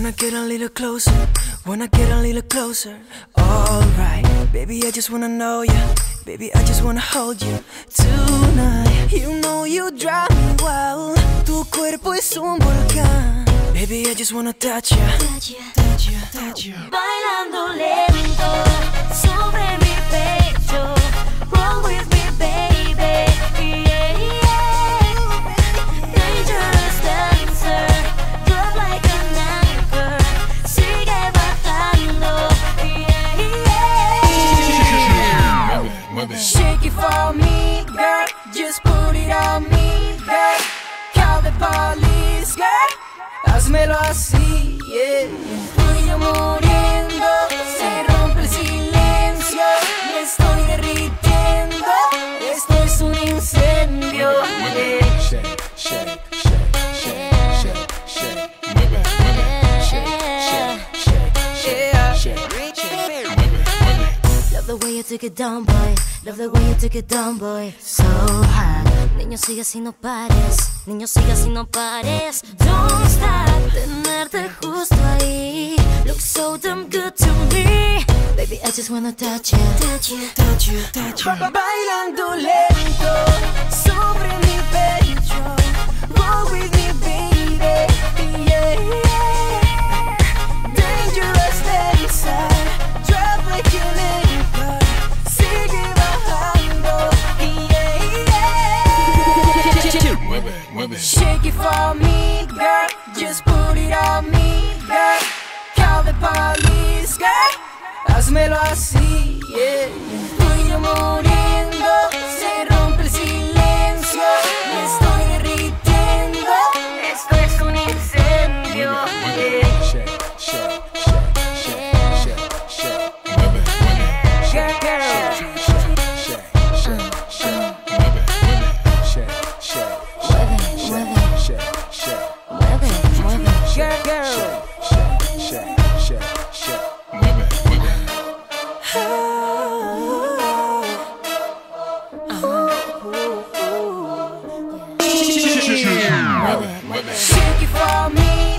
get a little closer, wanna get a little closer. Alright, baby, I just wanna know you. Baby, I just wanna hold you tonight. You know you drive me wild. Tu cuerpo es un volcán. Baby, I just wanna touch you. Touch you, touch you, touch you. Bailando lento sobre mueve. Shake it for me, girl. Just put it on me, girl. Call the police, girl. Hazmelo así, yeah. Tú y yo muriendo, Love the way you took it down, boy. Love the way you took it down, boy. So hot. Niño, sigue así, no pares. Niño, sigue así, no pares. Don't stop. Tenerte justo ahí. Looks so damn good to me. Baby, I just wanna touch you. Touch you. Touch you, touch you. Ba- Bailando lento Shake it for me, girl. Just put it on me, girl. Call the police, girl. Hazmelo así, girl. Shake, shake, shake, shake, shake. Women, women. Shake it for me.